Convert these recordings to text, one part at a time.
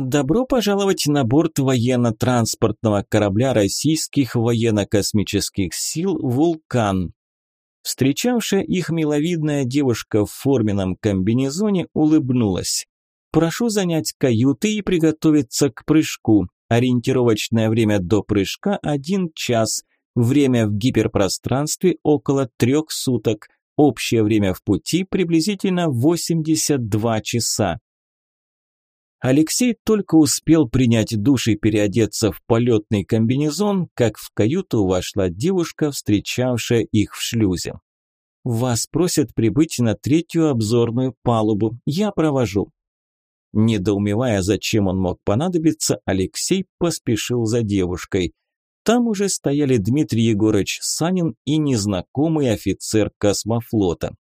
Добро пожаловать на борт военно-транспортного корабля российских военно-космических сил «Вулкан». Встречавшая их миловидная девушка в форменном комбинезоне улыбнулась. «Прошу занять каюты и приготовиться к прыжку. Ориентировочное время до прыжка – один час. Время в гиперпространстве – около трех суток. Общее время в пути – приблизительно 82 часа. Алексей только успел принять душ и переодеться в полетный комбинезон, как в каюту вошла девушка, встречавшая их в шлюзе. «Вас просят прибыть на третью обзорную палубу. Я провожу». Недоумевая, зачем он мог понадобиться, Алексей поспешил за девушкой. Там уже стояли Дмитрий Егорович Санин и незнакомый офицер космофлота.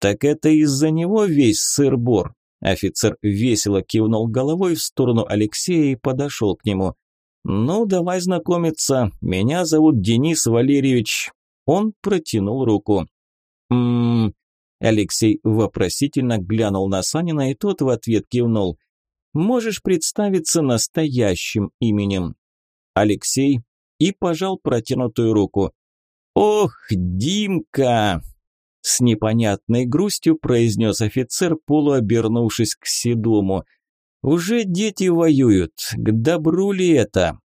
«Так это из-за него весь сыр-бор», Офицер весело кивнул головой в сторону Алексея и подошел к нему. «Ну, давай знакомиться. Меня зовут Денис Валерьевич». Он протянул руку. «Ммм...» Алексей вопросительно глянул на Санина, и тот в ответ кивнул. «Можешь представиться настоящим именем?» Алексей и пожал протянутую руку. «Ох, Димка!» С непонятной грустью произнес офицер, полуобернувшись к Седому. «Уже дети воюют. К добру ли это?»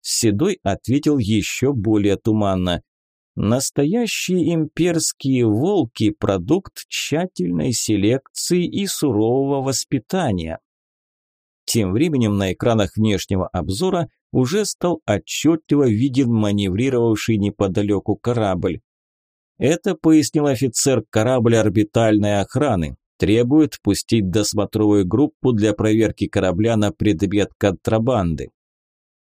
Седой ответил еще более туманно. Настоящие имперские волки – продукт тщательной селекции и сурового воспитания. Тем временем на экранах внешнего обзора уже стал отчетливо виден маневрировавший неподалеку корабль. Это пояснил офицер корабля орбитальной охраны. Требует пустить досмотровую группу для проверки корабля на предмет контрабанды.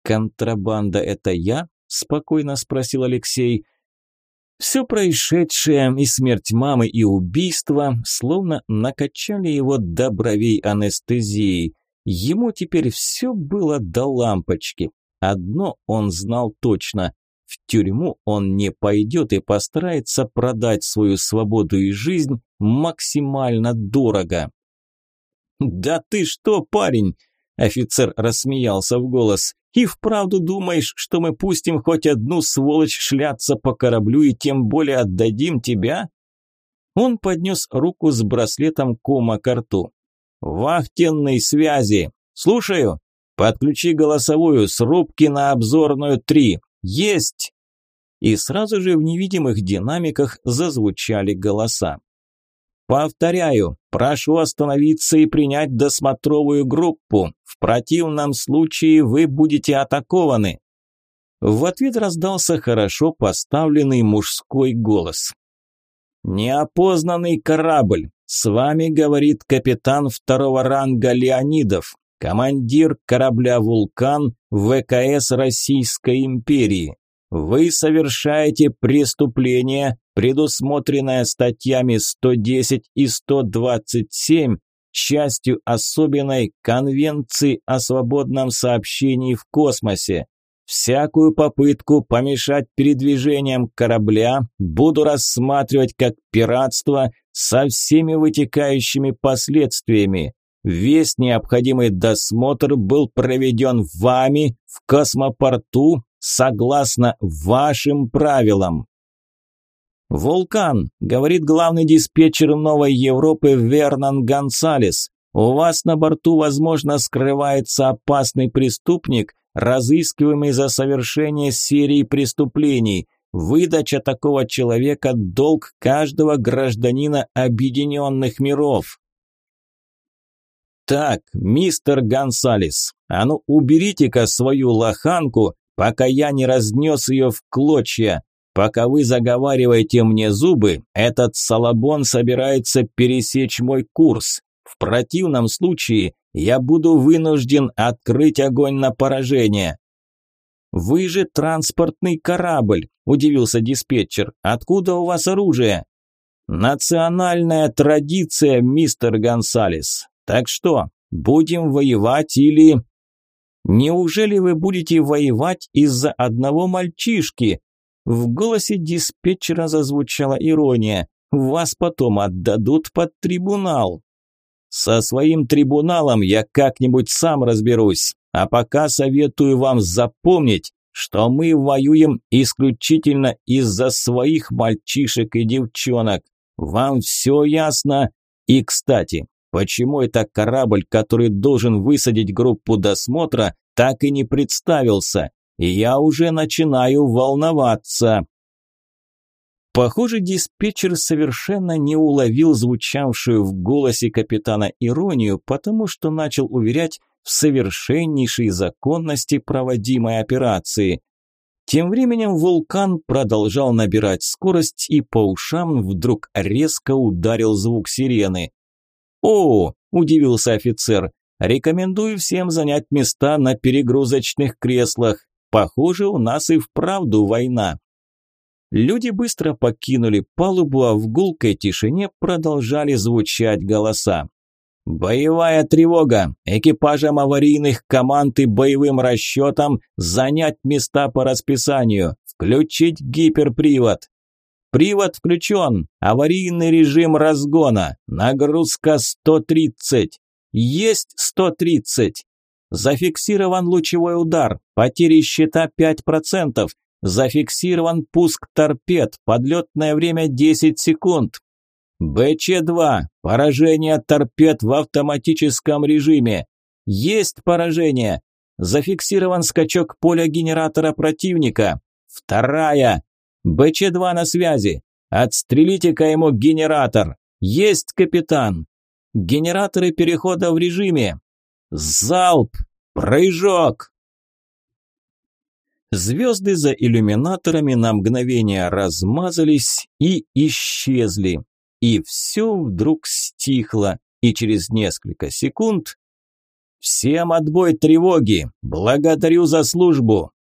«Контрабанда – это я?» – спокойно спросил Алексей. Все происшедшее, и смерть мамы, и убийство, словно накачали его до бровей анестезией. Ему теперь все было до лампочки. Одно он знал точно в тюрьму он не пойдет и постарается продать свою свободу и жизнь максимально дорого. «Да ты что, парень?» – офицер рассмеялся в голос. «И вправду думаешь, что мы пустим хоть одну сволочь шляться по кораблю и тем более отдадим тебя?» Он поднес руку с браслетом кома к рту. «Вахтенной связи! Слушаю! Подключи голосовую с рубки на обзорную три. «Есть!» И сразу же в невидимых динамиках зазвучали голоса. «Повторяю, прошу остановиться и принять досмотровую группу. В противном случае вы будете атакованы». В ответ раздался хорошо поставленный мужской голос. «Неопознанный корабль. С вами говорит капитан второго ранга Леонидов командир корабля «Вулкан» ВКС Российской империи. Вы совершаете преступление, предусмотренное статьями 110 и 127, частью особенной Конвенции о свободном сообщении в космосе. Всякую попытку помешать передвижениям корабля буду рассматривать как пиратство со всеми вытекающими последствиями. Весь необходимый досмотр был проведен вами в космопорту согласно вашим правилам. «Вулкан», – говорит главный диспетчер Новой Европы Вернан Гонсалес, «у вас на борту, возможно, скрывается опасный преступник, разыскиваемый за совершение серии преступлений. Выдача такого человека – долг каждого гражданина Объединенных миров». «Так, мистер Гонсалес, а ну уберите-ка свою лоханку, пока я не разнес ее в клочья. Пока вы заговариваете мне зубы, этот салабон собирается пересечь мой курс. В противном случае я буду вынужден открыть огонь на поражение». «Вы же транспортный корабль», – удивился диспетчер. «Откуда у вас оружие?» «Национальная традиция, мистер Гонсалес. Так что, будем воевать или...» «Неужели вы будете воевать из-за одного мальчишки?» В голосе диспетчера зазвучала ирония. «Вас потом отдадут под трибунал». Со своим трибуналом я как-нибудь сам разберусь, а пока советую вам запомнить, что мы воюем исключительно из-за своих мальчишек и девчонок. Вам все ясно? И, кстати, почему это корабль, который должен высадить группу досмотра, так и не представился? Я уже начинаю волноваться. Похоже, диспетчер совершенно не уловил звучавшую в голосе капитана иронию, потому что начал уверять в совершеннейшей законности проводимой операции. Тем временем вулкан продолжал набирать скорость, и по ушам вдруг резко ударил звук сирены. «О!» – удивился офицер. «Рекомендую всем занять места на перегрузочных креслах. Похоже, у нас и вправду война». Люди быстро покинули палубу, а в гулкой тишине продолжали звучать голоса. «Боевая тревога! Экипажам аварийных команд и боевым расчетам занять места по расписанию! Включить гиперпривод! Привод включен! Аварийный режим разгона! Нагрузка 130! Есть 130! Зафиксирован лучевой удар! Потери щита 5%! Зафиксирован пуск торпед. Подлетное время 10 секунд. БЧ-2. Поражение торпед в автоматическом режиме. Есть поражение. Зафиксирован скачок поля генератора противника. Вторая. БЧ-2 на связи. Отстрелите-ка ему генератор. Есть, капитан. Генераторы перехода в режиме. Залп. Прыжок. Звезды за иллюминаторами на мгновение размазались и исчезли. И все вдруг стихло, и через несколько секунд «Всем отбой тревоги! Благодарю за службу!»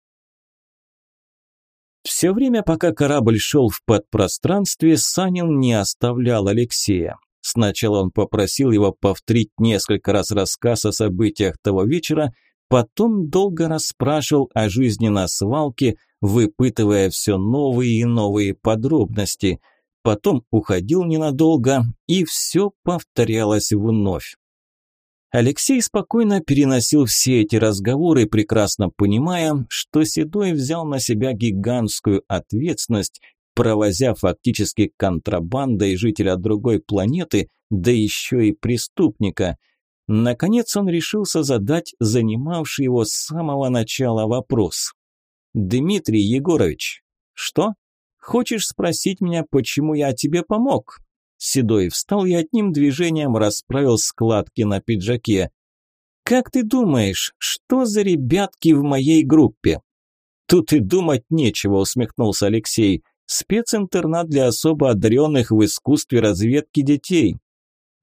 Все время, пока корабль шел в подпространстве, Санин не оставлял Алексея. Сначала он попросил его повторить несколько раз рассказ о событиях того вечера, Потом долго расспрашивал о жизни на свалке, выпытывая все новые и новые подробности. Потом уходил ненадолго, и все повторялось вновь. Алексей спокойно переносил все эти разговоры, прекрасно понимая, что Седой взял на себя гигантскую ответственность, провозя фактически контрабандой жителя другой планеты, да еще и преступника – Наконец он решился задать занимавший его с самого начала вопрос. «Дмитрий Егорович, что? Хочешь спросить меня, почему я тебе помог?» Седой встал и одним движением расправил складки на пиджаке. «Как ты думаешь, что за ребятки в моей группе?» «Тут и думать нечего», – усмехнулся Алексей. «Специнтернат для особо одаренных в искусстве разведки детей».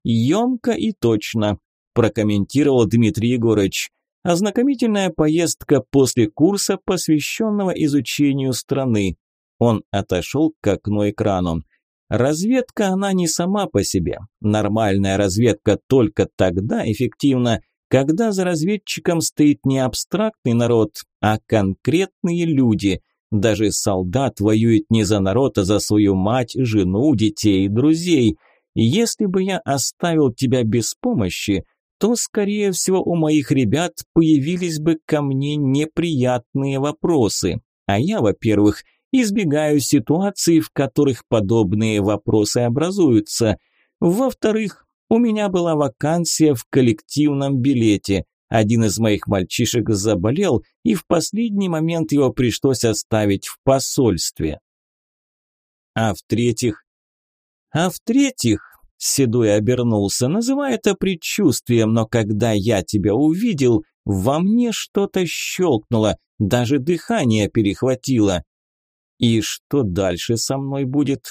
«Емко и точно прокомментировал Дмитрий Егорович. Ознакомительная поездка после курса, посвященного изучению страны. Он отошел к окну экрану. Разведка она не сама по себе. Нормальная разведка только тогда эффективна, когда за разведчиком стоит не абстрактный народ, а конкретные люди. Даже солдат воюет не за народ, а за свою мать, жену, детей, друзей. Если бы я оставил тебя без помощи, то, скорее всего, у моих ребят появились бы ко мне неприятные вопросы. А я, во-первых, избегаю ситуаций, в которых подобные вопросы образуются. Во-вторых, у меня была вакансия в коллективном билете. Один из моих мальчишек заболел, и в последний момент его пришлось оставить в посольстве. А в-третьих, а в-третьих, Седой обернулся. Называй это предчувствием, но когда я тебя увидел, во мне что-то щелкнуло, даже дыхание перехватило. И что дальше со мной будет?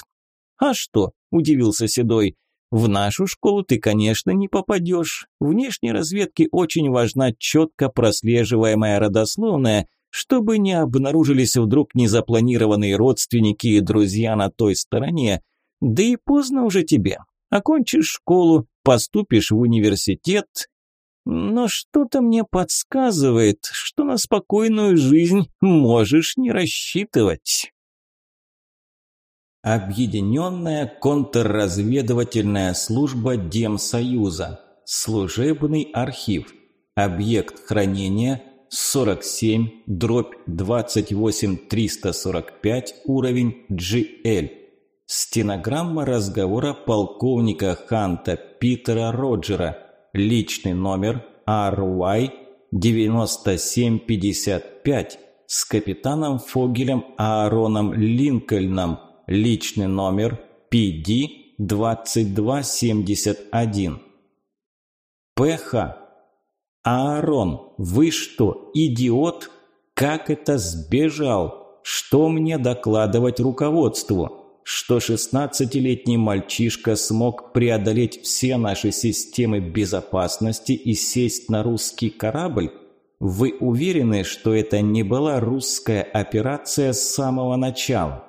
А что? Удивился Седой. В нашу школу ты, конечно, не попадешь. Внешней разведке очень важна четко прослеживаемая родословная, чтобы не обнаружились вдруг незапланированные родственники и друзья на той стороне. Да и поздно уже тебе. Окончишь школу, поступишь в университет. Но что-то мне подсказывает, что на спокойную жизнь можешь не рассчитывать. Объединенная контрразведывательная служба Демсоюза. Служебный архив. Объект хранения 47 дробь 28 345 уровень GL. Стенограмма разговора полковника Ханта Питера Роджера. Личный номер RY 9755 с капитаном Фогелем Аароном Линкольном. Личный номер PD 2271. ПХ. Аарон, вы что, идиот? Как это сбежал? Что мне докладывать руководству? что шестнадцатилетний мальчишка смог преодолеть все наши системы безопасности и сесть на русский корабль? Вы уверены, что это не была русская операция с самого начала?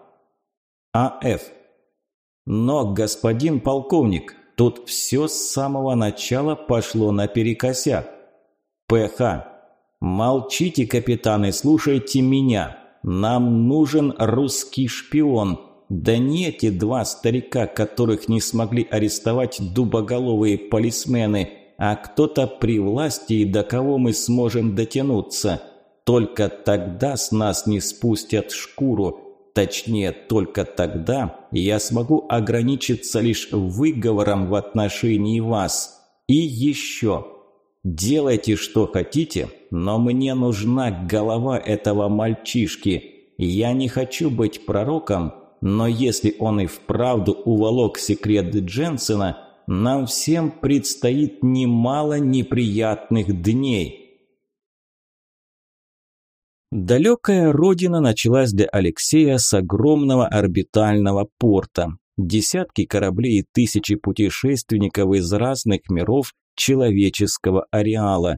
А.Ф. Но, господин полковник, тут все с самого начала пошло наперекосяк. П.Х. Молчите, капитан, и слушайте меня. Нам нужен русский шпион – да не эти два старика, которых не смогли арестовать дубоголовые полисмены, а кто-то при власти и до кого мы сможем дотянуться. Только тогда с нас не спустят шкуру. Точнее, только тогда я смогу ограничиться лишь выговором в отношении вас. И еще. Делайте, что хотите, но мне нужна голова этого мальчишки. Я не хочу быть пророком, но если он и вправду уволок секрет Дженсена, нам всем предстоит немало неприятных дней. Далекая родина началась для Алексея с огромного орбитального порта. Десятки кораблей и тысячи путешественников из разных миров человеческого ареала.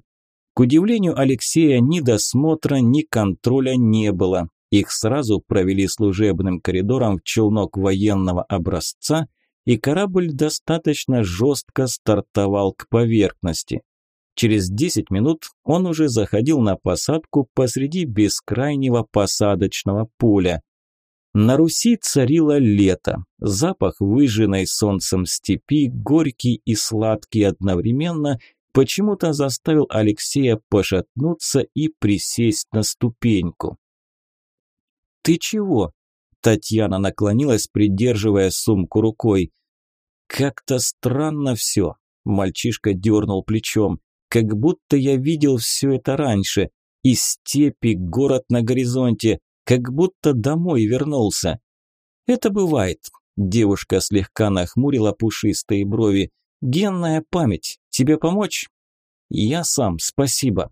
К удивлению Алексея ни досмотра, ни контроля не было. Их сразу провели служебным коридором в челнок военного образца, и корабль достаточно жестко стартовал к поверхности. Через 10 минут он уже заходил на посадку посреди бескрайнего посадочного поля. На Руси царило лето. Запах выжженной солнцем степи, горький и сладкий одновременно, почему-то заставил Алексея пошатнуться и присесть на ступеньку. «Ты чего?» Татьяна наклонилась, придерживая сумку рукой. «Как-то странно все», – мальчишка дернул плечом. «Как будто я видел все это раньше. И степи, город на горизонте, как будто домой вернулся». «Это бывает», – девушка слегка нахмурила пушистые брови. «Генная память. Тебе помочь?» «Я сам, спасибо».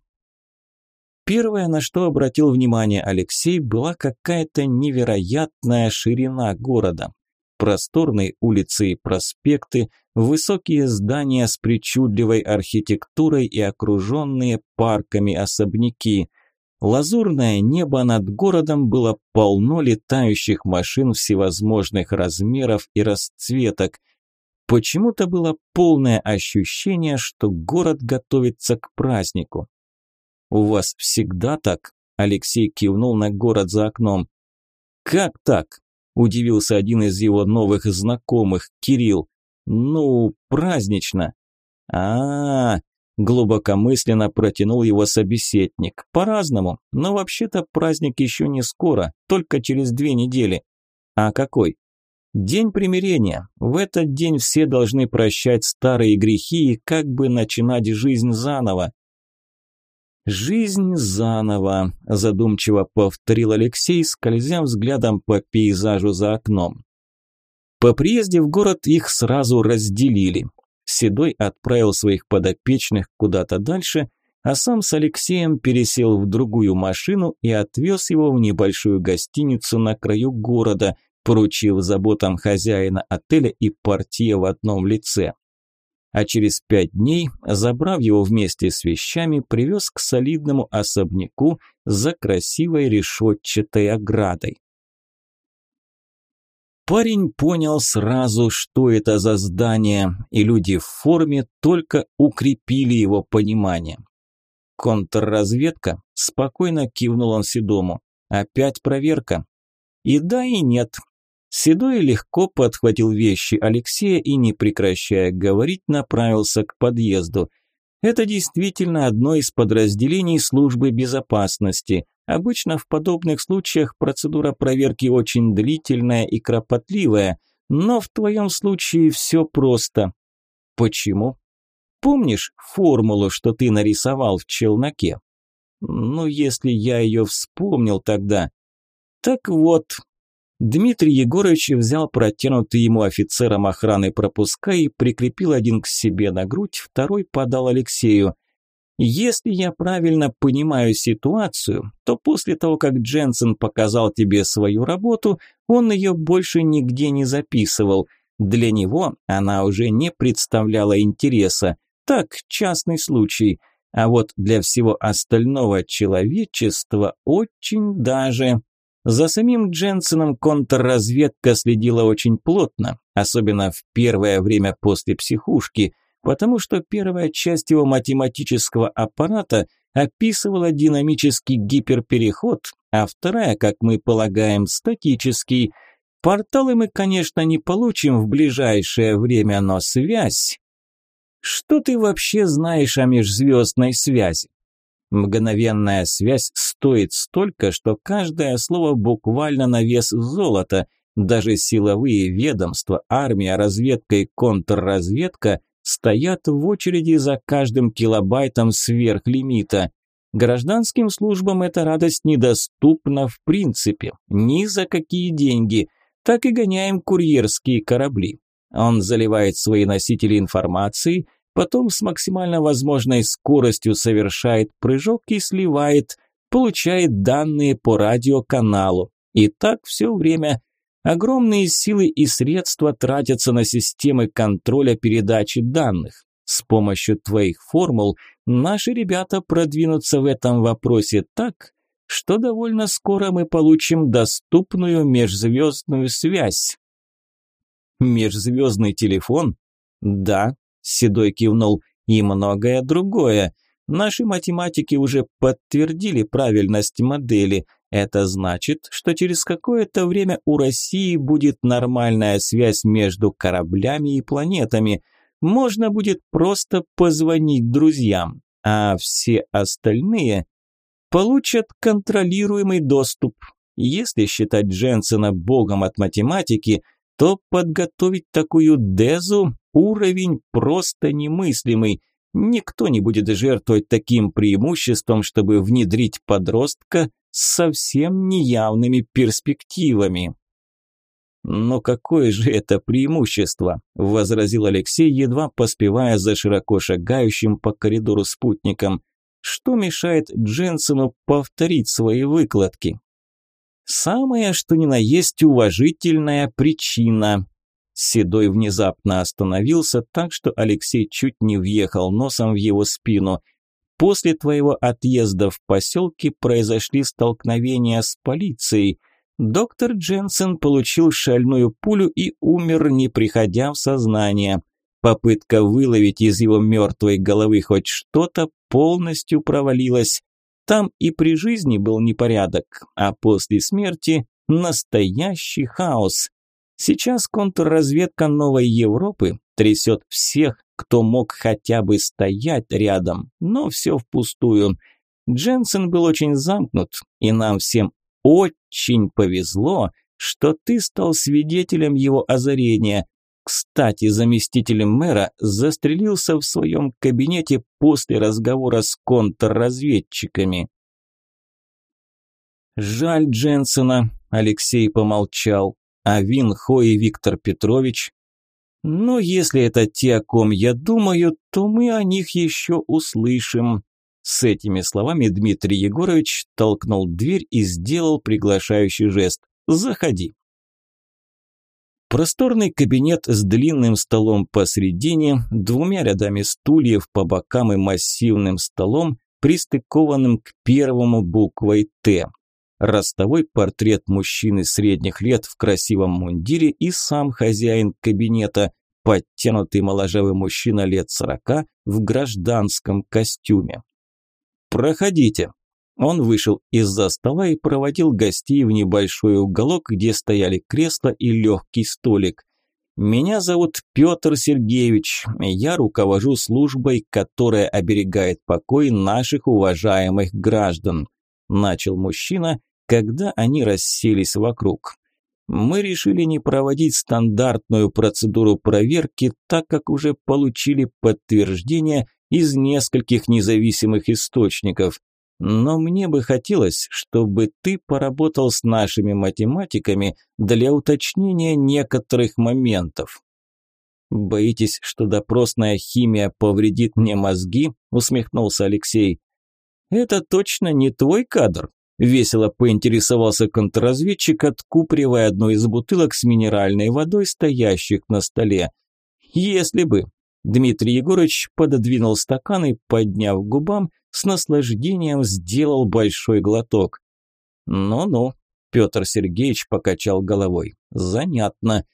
Первое, на что обратил внимание Алексей, была какая-то невероятная ширина города. Просторные улицы и проспекты, высокие здания с причудливой архитектурой и окруженные парками особняки. Лазурное небо над городом было полно летающих машин всевозможных размеров и расцветок. Почему-то было полное ощущение, что город готовится к празднику. «У вас всегда так?» Алексей кивнул на город за окном. «Как так?» – удивился один из его новых знакомых, Кирилл. «Ну, празднично». А, -а, а глубокомысленно протянул его собеседник. «По-разному, но вообще-то праздник еще не скоро, только через две недели». «А какой?» День примирения. В этот день все должны прощать старые грехи и как бы начинать жизнь заново. «Жизнь заново», – задумчиво повторил Алексей, скользя взглядом по пейзажу за окном. По приезде в город их сразу разделили. Седой отправил своих подопечных куда-то дальше, а сам с Алексеем пересел в другую машину и отвез его в небольшую гостиницу на краю города, поручив заботам хозяина отеля и портье в одном лице а через пять дней, забрав его вместе с вещами, привез к солидному особняку за красивой решетчатой оградой. Парень понял сразу, что это за здание, и люди в форме только укрепили его понимание. «Контрразведка?» – спокойно кивнул он Седому. «Опять проверка?» «И да, и нет. Седой легко подхватил вещи Алексея и, не прекращая говорить, направился к подъезду. Это действительно одно из подразделений службы безопасности. Обычно в подобных случаях процедура проверки очень длительная и кропотливая, но в твоем случае все просто. Почему? Помнишь формулу, что ты нарисовал в челноке? Ну, если я ее вспомнил тогда. Так вот, Дмитрий Егорович взял протянутый ему офицером охраны пропуска и прикрепил один к себе на грудь, второй подал Алексею. Если я правильно понимаю ситуацию, то после того, как Дженсен показал тебе свою работу, он ее больше нигде не записывал. Для него она уже не представляла интереса. Так, частный случай. А вот для всего остального человечества очень даже... За самим Дженсеном контрразведка следила очень плотно, особенно в первое время после психушки, потому что первая часть его математического аппарата описывала динамический гиперпереход, а вторая, как мы полагаем, статический. Порталы мы, конечно, не получим в ближайшее время, но связь... Что ты вообще знаешь о межзвездной связи? Мгновенная связь стоит столько, что каждое слово буквально на вес золота. Даже силовые ведомства, армия, разведка и контрразведка стоят в очереди за каждым килобайтом сверхлимита. Гражданским службам эта радость недоступна в принципе, ни за какие деньги. Так и гоняем курьерские корабли. Он заливает свои носители информации – потом с максимально возможной скоростью совершает прыжок и сливает, получает данные по радиоканалу. И так все время. Огромные силы и средства тратятся на системы контроля передачи данных. С помощью твоих формул наши ребята продвинутся в этом вопросе так, что довольно скоро мы получим доступную межзвездную связь. Межзвездный телефон? Да, Седой кивнул. И многое другое. Наши математики уже подтвердили правильность модели. Это значит, что через какое-то время у России будет нормальная связь между кораблями и планетами. Можно будет просто позвонить друзьям, а все остальные получат контролируемый доступ. Если считать Дженсена богом от математики, то подготовить такую дезу Уровень просто немыслимый. Никто не будет жертвовать таким преимуществом, чтобы внедрить подростка с совсем неявными перспективами. «Но какое же это преимущество?» – возразил Алексей, едва поспевая за широко шагающим по коридору спутником. «Что мешает Дженсену повторить свои выкладки?» «Самое, что ни на есть уважительная причина», Седой внезапно остановился так, что Алексей чуть не въехал носом в его спину. После твоего отъезда в поселке произошли столкновения с полицией. Доктор Дженсен получил шальную пулю и умер, не приходя в сознание. Попытка выловить из его мертвой головы хоть что-то полностью провалилась. Там и при жизни был непорядок, а после смерти настоящий хаос. Сейчас контрразведка Новой Европы трясет всех, кто мог хотя бы стоять рядом, но все впустую. Дженсен был очень замкнут, и нам всем очень повезло, что ты стал свидетелем его озарения. Кстати, заместитель мэра застрелился в своем кабинете после разговора с контрразведчиками. «Жаль Дженсена», – Алексей помолчал а Вин Хо и Виктор Петрович. Но если это те, о ком я думаю, то мы о них еще услышим. С этими словами Дмитрий Егорович толкнул дверь и сделал приглашающий жест. «Заходи». Просторный кабинет с длинным столом посредине, двумя рядами стульев по бокам и массивным столом, пристыкованным к первому буквой «Т» ростовой портрет мужчины средних лет в красивом мундире и сам хозяин кабинета, подтянутый моложавый мужчина лет сорока в гражданском костюме. «Проходите». Он вышел из-за стола и проводил гостей в небольшой уголок, где стояли кресло и легкий столик. «Меня зовут Петр Сергеевич. Я руковожу службой, которая оберегает покой наших уважаемых граждан», – начал мужчина, когда они расселись вокруг. «Мы решили не проводить стандартную процедуру проверки, так как уже получили подтверждение из нескольких независимых источников. Но мне бы хотелось, чтобы ты поработал с нашими математиками для уточнения некоторых моментов. Боитесь, что допросная химия повредит мне мозги? усмехнулся Алексей. Это точно не твой кадр, весело поинтересовался контрразведчик, откупривая одну из бутылок с минеральной водой, стоящих на столе. Если бы. Дмитрий Егорович пододвинул стакан и, подняв губам, с наслаждением сделал большой глоток. «Ну-ну», – Петр Сергеевич покачал головой, – «занятно».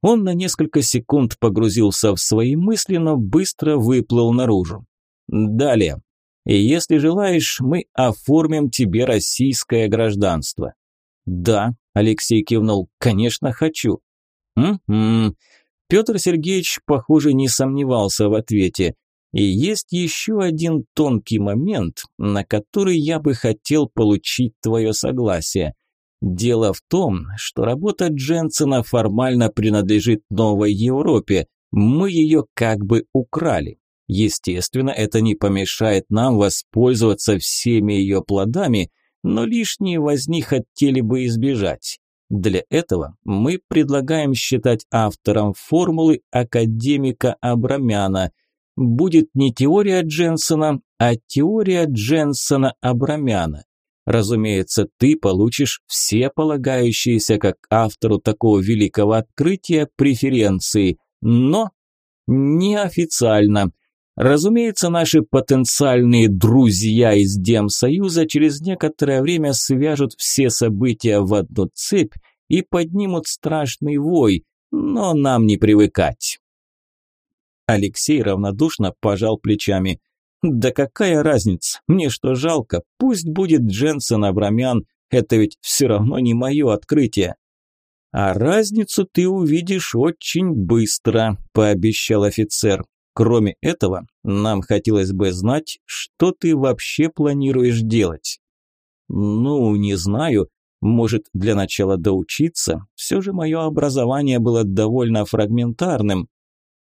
Он на несколько секунд погрузился в свои мысли, но быстро выплыл наружу. «Далее. Если желаешь, мы оформим тебе российское гражданство». «Да», – Алексей кивнул, – «конечно хочу». «Угу». Петр Сергеевич, похоже, не сомневался в ответе. И есть еще один тонкий момент, на который я бы хотел получить твое согласие. Дело в том, что работа Дженсена формально принадлежит Новой Европе. Мы ее как бы украли. Естественно, это не помешает нам воспользоваться всеми ее плодами, но лишние возни хотели бы избежать. Для этого мы предлагаем считать автором формулы академика Абрамяна – будет не теория Дженсона, а теория Дженсона-Абрамяна. Разумеется, ты получишь все полагающиеся как автору такого великого открытия преференции, но неофициально. Разумеется, наши потенциальные друзья из Демсоюза через некоторое время свяжут все события в одну цепь и поднимут страшный вой, но нам не привыкать. Алексей равнодушно пожал плечами. «Да какая разница? Мне что жалко? Пусть будет Дженсен Абрамян, это ведь все равно не мое открытие». «А разницу ты увидишь очень быстро», – пообещал офицер. «Кроме этого, нам хотелось бы знать, что ты вообще планируешь делать». «Ну, не знаю. Может, для начала доучиться? Все же мое образование было довольно фрагментарным.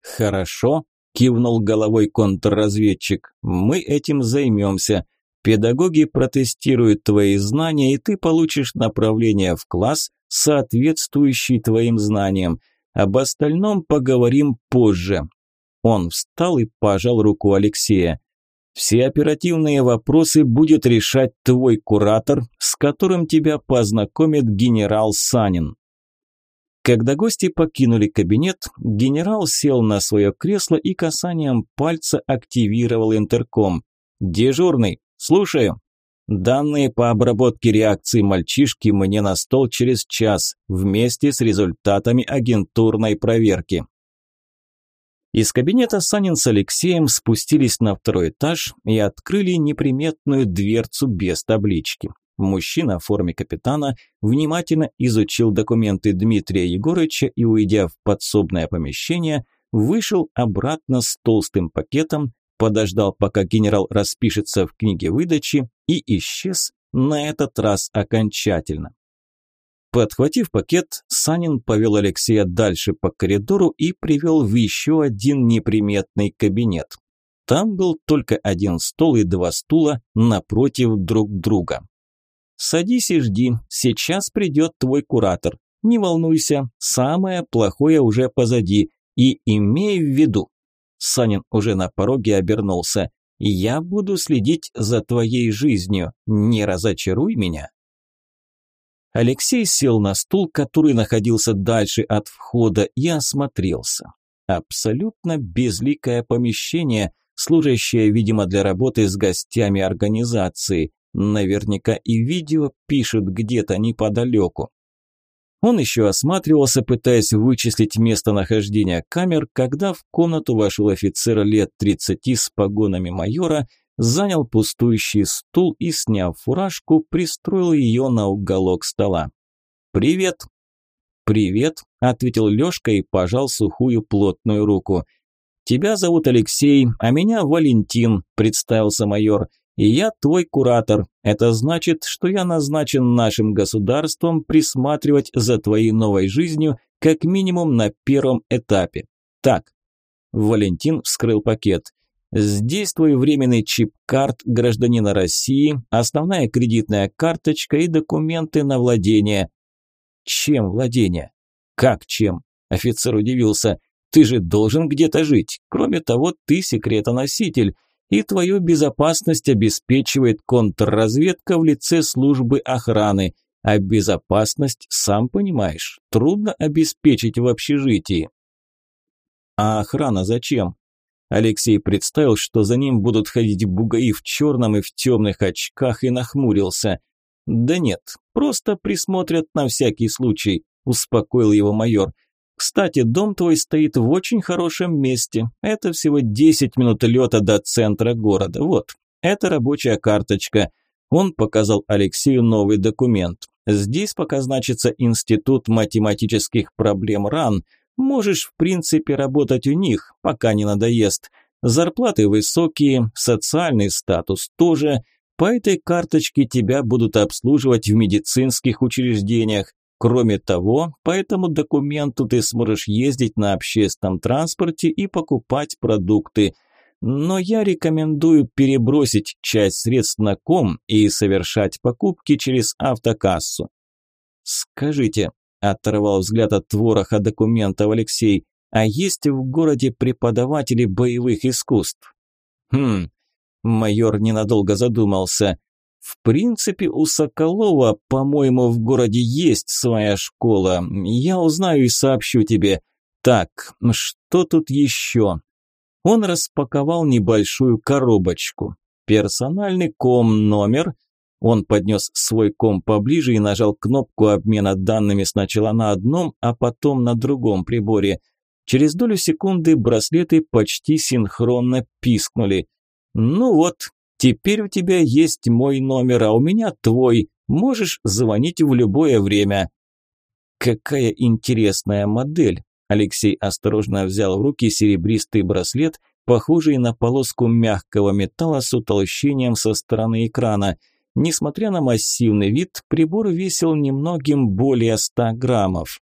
«Хорошо», – кивнул головой контрразведчик. «Мы этим займемся. Педагоги протестируют твои знания, и ты получишь направление в класс, соответствующий твоим знаниям. Об остальном поговорим позже». Он встал и пожал руку Алексея. «Все оперативные вопросы будет решать твой куратор, с которым тебя познакомит генерал Санин». Когда гости покинули кабинет, генерал сел на свое кресло и касанием пальца активировал интерком. «Дежурный, слушаю. Данные по обработке реакции мальчишки мне на стол через час, вместе с результатами агентурной проверки». Из кабинета Санин с Алексеем спустились на второй этаж и открыли неприметную дверцу без таблички. Мужчина в форме капитана внимательно изучил документы Дмитрия Егорыча и, уйдя в подсобное помещение, вышел обратно с толстым пакетом, подождал, пока генерал распишется в книге выдачи и исчез на этот раз окончательно. Подхватив пакет, Санин повел Алексея дальше по коридору и привел в еще один неприметный кабинет. Там был только один стол и два стула напротив друг друга. Садись и жди, сейчас придет твой куратор. Не волнуйся, самое плохое уже позади. И имей в виду, Санин уже на пороге обернулся, я буду следить за твоей жизнью, не разочаруй меня. Алексей сел на стул, который находился дальше от входа, и осмотрелся. Абсолютно безликое помещение, служащее, видимо, для работы с гостями организации. Наверняка и видео пишут где-то неподалеку. Он еще осматривался, пытаясь вычислить местонахождение камер, когда в комнату вошел офицер лет 30 с погонами майора занял пустующий стул и, сняв фуражку, пристроил ее на уголок стола. «Привет!» «Привет!» – ответил Лёшка и пожал сухую плотную руку. «Тебя зовут Алексей, а меня Валентин», – представился майор. «И я твой куратор. Это значит, что я назначен нашим государством присматривать за твоей новой жизнью как минимум на первом этапе. Так». Валентин вскрыл пакет. Здесь твой временный чип-карт гражданина России, основная кредитная карточка и документы на владение. Чем владение? Как чем? Офицер удивился. Ты же должен где-то жить. Кроме того, ты секретоноситель, и твою безопасность обеспечивает контрразведка в лице службы охраны. А безопасность, сам понимаешь, трудно обеспечить в общежитии. А охрана зачем? Алексей представил, что за ним будут ходить бугаи в черном и в темных очках, и нахмурился. «Да нет, просто присмотрят на всякий случай», – успокоил его майор. «Кстати, дом твой стоит в очень хорошем месте. Это всего 10 минут лета до центра города. Вот, это рабочая карточка». Он показал Алексею новый документ. Здесь пока значится Институт математических проблем РАН – Можешь, в принципе, работать у них, пока не надоест. Зарплаты высокие, социальный статус тоже. По этой карточке тебя будут обслуживать в медицинских учреждениях. Кроме того, по этому документу ты сможешь ездить на общественном транспорте и покупать продукты. Но я рекомендую перебросить часть средств на ком и совершать покупки через автокассу. Скажите, Оторвал взгляд от твороха документов Алексей. А есть в городе преподаватели боевых искусств? Хм, майор ненадолго задумался. В принципе, у Соколова, по-моему, в городе есть своя школа. Я узнаю и сообщу тебе. Так, что тут еще? Он распаковал небольшую коробочку. Персональный ком номер он поднес свой комп поближе и нажал кнопку обмена данными сначала на одном, а потом на другом приборе. Через долю секунды браслеты почти синхронно пискнули. «Ну вот, теперь у тебя есть мой номер, а у меня твой. Можешь звонить в любое время». «Какая интересная модель!» Алексей осторожно взял в руки серебристый браслет, похожий на полоску мягкого металла с утолщением со стороны экрана – Несмотря на массивный вид, прибор весил немногим более 100 граммов.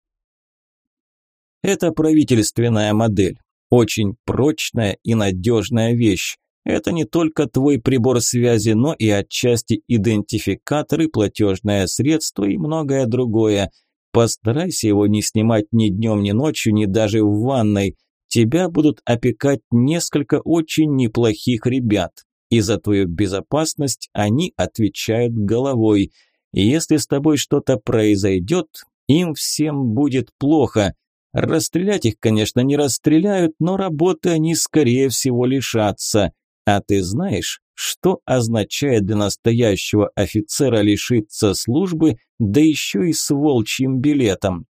Это правительственная модель. Очень прочная и надежная вещь. Это не только твой прибор связи, но и отчасти идентификатор и платежное средство и многое другое. Постарайся его не снимать ни днем, ни ночью, ни даже в ванной. Тебя будут опекать несколько очень неплохих ребят и за твою безопасность они отвечают головой. И если с тобой что-то произойдет, им всем будет плохо. Расстрелять их, конечно, не расстреляют, но работы они, скорее всего, лишатся. А ты знаешь, что означает для настоящего офицера лишиться службы, да еще и с волчьим билетом?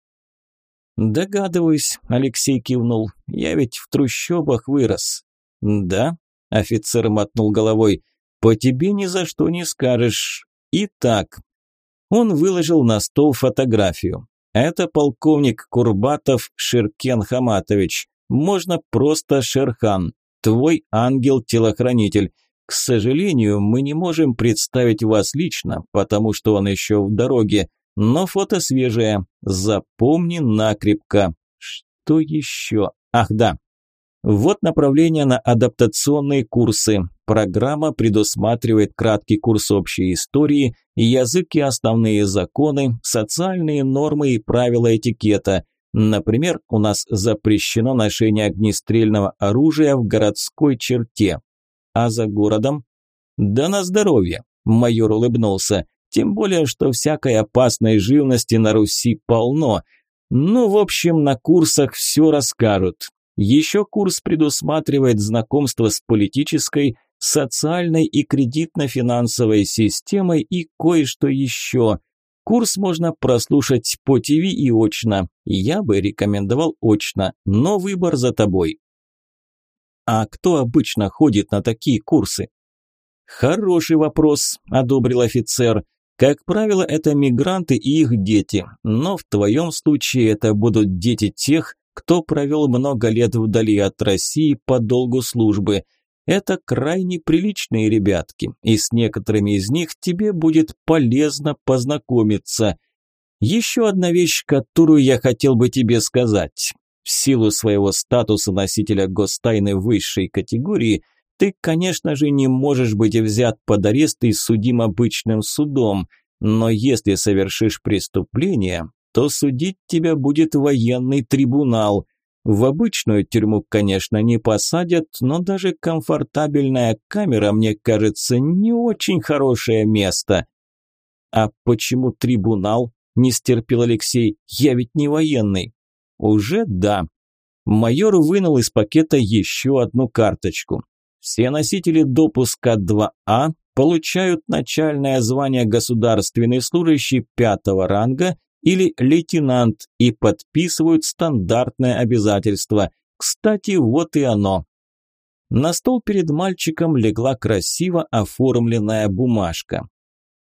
«Догадываюсь», – Алексей кивнул, – «я ведь в трущобах вырос». «Да, Офицер мотнул головой. «По тебе ни за что не скажешь. Итак». Он выложил на стол фотографию. Это полковник Курбатов Ширкен Хаматович. Можно просто Шерхан. Твой ангел-телохранитель. К сожалению, мы не можем представить вас лично, потому что он еще в дороге. Но фото свежее. Запомни накрепко. Что еще? Ах да, вот направление на адаптационные курсы. Программа предусматривает краткий курс общей истории, язык и основные законы, социальные нормы и правила этикета. Например, у нас запрещено ношение огнестрельного оружия в городской черте. А за городом? Да на здоровье, майор улыбнулся. Тем более, что всякой опасной живности на Руси полно. Ну, в общем, на курсах все расскажут. Еще курс предусматривает знакомство с политической, социальной и кредитно-финансовой системой и кое-что еще. Курс можно прослушать по ТВ и очно. Я бы рекомендовал очно, но выбор за тобой. А кто обычно ходит на такие курсы? Хороший вопрос, одобрил офицер. Как правило, это мигранты и их дети, но в твоем случае это будут дети тех, кто провел много лет вдали от России по долгу службы. Это крайне приличные ребятки, и с некоторыми из них тебе будет полезно познакомиться. Еще одна вещь, которую я хотел бы тебе сказать. В силу своего статуса носителя гостайны высшей категории, ты, конечно же, не можешь быть взят под арест и судим обычным судом, но если совершишь преступление, то судить тебя будет военный трибунал. В обычную тюрьму, конечно, не посадят, но даже комфортабельная камера, мне кажется, не очень хорошее место. А почему трибунал? Не стерпел Алексей. Я ведь не военный. Уже да. Майор вынул из пакета еще одну карточку. Все носители допуска 2А получают начальное звание государственный служащий пятого ранга или лейтенант и подписывают стандартное обязательство. Кстати, вот и оно. На стол перед мальчиком легла красиво оформленная бумажка.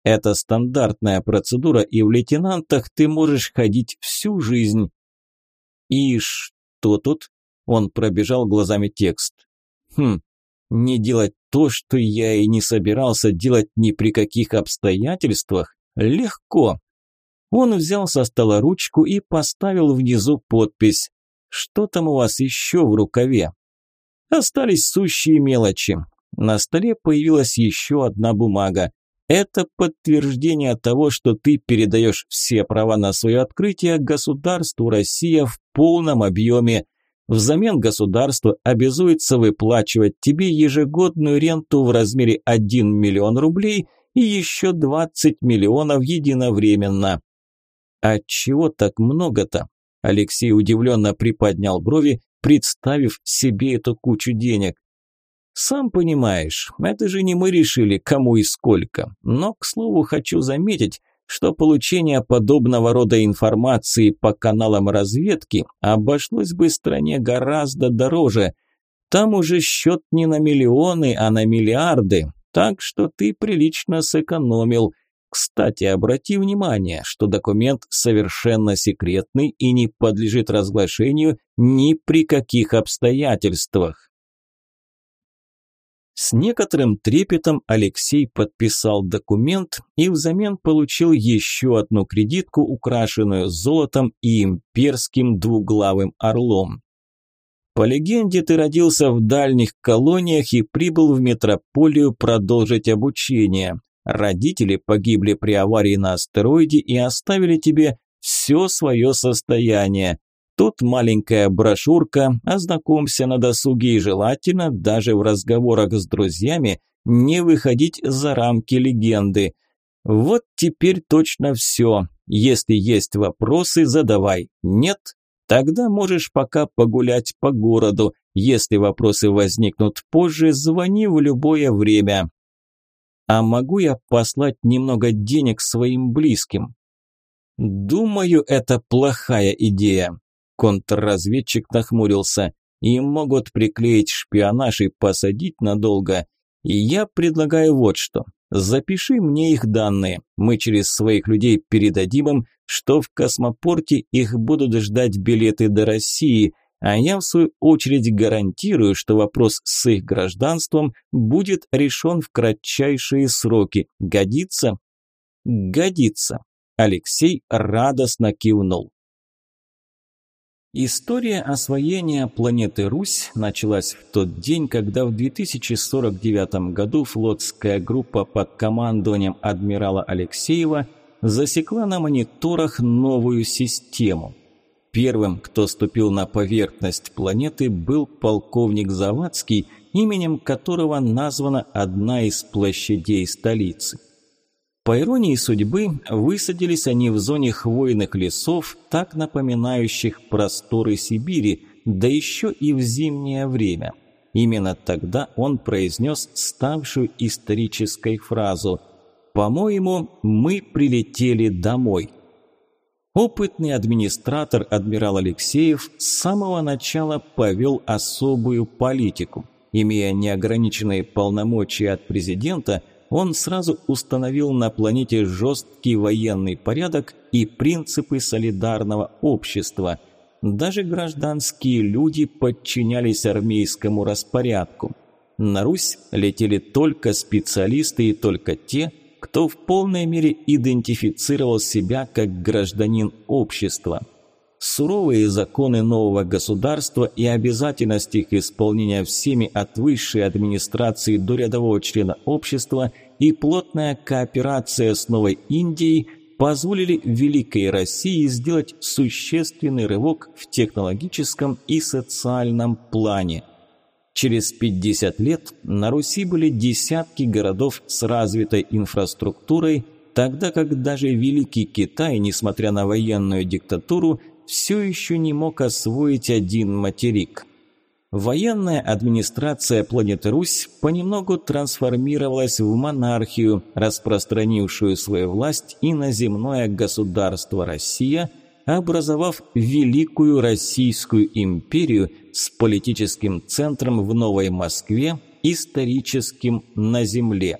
Это стандартная процедура, и в лейтенантах ты можешь ходить всю жизнь. И что тут? Он пробежал глазами текст. Хм, не делать то, что я и не собирался делать ни при каких обстоятельствах, легко. Он взял со стола ручку и поставил внизу подпись. «Что там у вас еще в рукаве?» Остались сущие мелочи. На столе появилась еще одна бумага. Это подтверждение того, что ты передаешь все права на свое открытие государству Россия в полном объеме. Взамен государство обязуется выплачивать тебе ежегодную ренту в размере 1 миллион рублей и еще 20 миллионов единовременно. «А чего так много-то?» Алексей удивленно приподнял брови, представив себе эту кучу денег. «Сам понимаешь, это же не мы решили, кому и сколько. Но, к слову, хочу заметить, что получение подобного рода информации по каналам разведки обошлось бы стране гораздо дороже. Там уже счет не на миллионы, а на миллиарды, так что ты прилично сэкономил. Кстати, обрати внимание, что документ совершенно секретный и не подлежит разглашению ни при каких обстоятельствах. С некоторым трепетом Алексей подписал документ и взамен получил еще одну кредитку, украшенную золотом и имперским двуглавым орлом. По легенде, ты родился в дальних колониях и прибыл в метрополию продолжить обучение. Родители погибли при аварии на астероиде и оставили тебе все свое состояние. Тут маленькая брошюрка, ознакомься на досуге и желательно даже в разговорах с друзьями не выходить за рамки легенды. Вот теперь точно все. Если есть вопросы, задавай. Нет? Тогда можешь пока погулять по городу. Если вопросы возникнут позже, звони в любое время. А могу я послать немного денег своим близким? Думаю, это плохая идея. Контрразведчик нахмурился. Им могут приклеить шпионаж и посадить надолго. И я предлагаю вот что. Запиши мне их данные. Мы через своих людей передадим им, что в космопорте их будут ждать билеты до России – а я, в свою очередь, гарантирую, что вопрос с их гражданством будет решен в кратчайшие сроки. Годится? Годится. Алексей радостно кивнул. История освоения планеты Русь началась в тот день, когда в 2049 году флотская группа под командованием адмирала Алексеева засекла на мониторах новую систему – Первым, кто ступил на поверхность планеты, был полковник Завадский, именем которого названа одна из площадей столицы. По иронии судьбы, высадились они в зоне хвойных лесов, так напоминающих просторы Сибири, да еще и в зимнее время. Именно тогда он произнес ставшую исторической фразу «По-моему, мы прилетели домой». Опытный администратор адмирал Алексеев с самого начала повел особую политику. Имея неограниченные полномочия от президента, он сразу установил на планете жесткий военный порядок и принципы солидарного общества. Даже гражданские люди подчинялись армейскому распорядку. На Русь летели только специалисты и только те, кто в полной мере идентифицировал себя как гражданин общества. Суровые законы нового государства и обязательность их исполнения всеми от высшей администрации до рядового члена общества и плотная кооперация с Новой Индией позволили Великой России сделать существенный рывок в технологическом и социальном плане. Через 50 лет на Руси были десятки городов с развитой инфраструктурой, тогда как даже Великий Китай, несмотря на военную диктатуру, все еще не мог освоить один материк. Военная администрация планеты Русь понемногу трансформировалась в монархию, распространившую свою власть и на земное государство Россия, образовав Великую Российскую империю с политическим центром в Новой Москве, историческим на земле.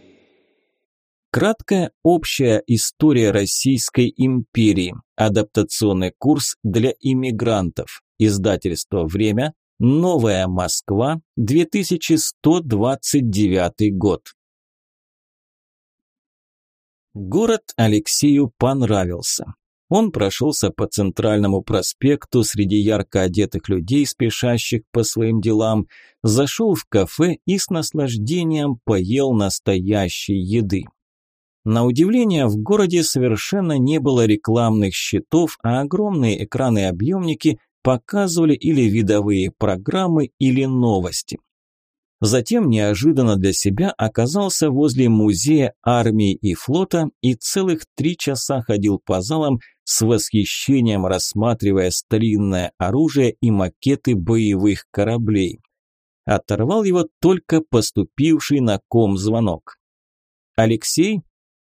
Краткая общая история Российской империи. Адаптационный курс для иммигрантов. Издательство «Время». Новая Москва. 2129 год. Город Алексею понравился. Он прошелся по центральному проспекту среди ярко одетых людей, спешащих по своим делам, зашел в кафе и с наслаждением поел настоящей еды. На удивление, в городе совершенно не было рекламных щитов, а огромные экраны-объемники показывали или видовые программы, или новости. Затем неожиданно для себя оказался возле музея армии и флота и целых три часа ходил по залам с восхищением рассматривая старинное оружие и макеты боевых кораблей. Оторвал его только поступивший на ком звонок. «Алексей?»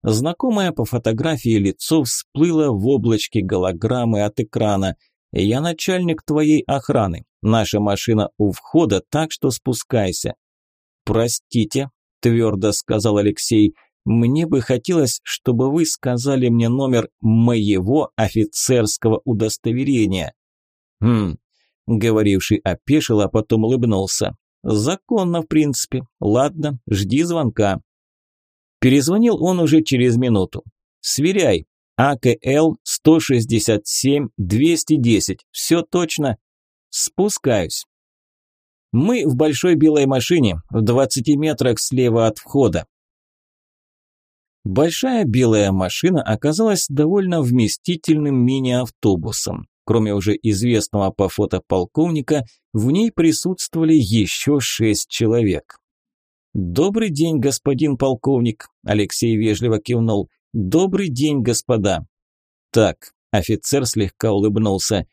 Знакомое по фотографии лицо всплыло в облачке голограммы от экрана. «Я начальник твоей охраны. Наша машина у входа, так что спускайся». «Простите», – твердо сказал Алексей, – «мне бы хотелось, чтобы вы сказали мне номер моего офицерского удостоверения». «Хм», – говоривший опешил, а потом улыбнулся. «Законно, в принципе. Ладно, жди звонка». Перезвонил он уже через минуту. «Сверяй. АКЛ 167-210. Все точно?» «Спускаюсь». «Мы в большой белой машине, в 20 метрах слева от входа». Большая белая машина оказалась довольно вместительным мини-автобусом. Кроме уже известного по фото полковника, в ней присутствовали еще шесть человек. «Добрый день, господин полковник», – Алексей вежливо кивнул. «Добрый день, господа». «Так», – офицер слегка улыбнулся.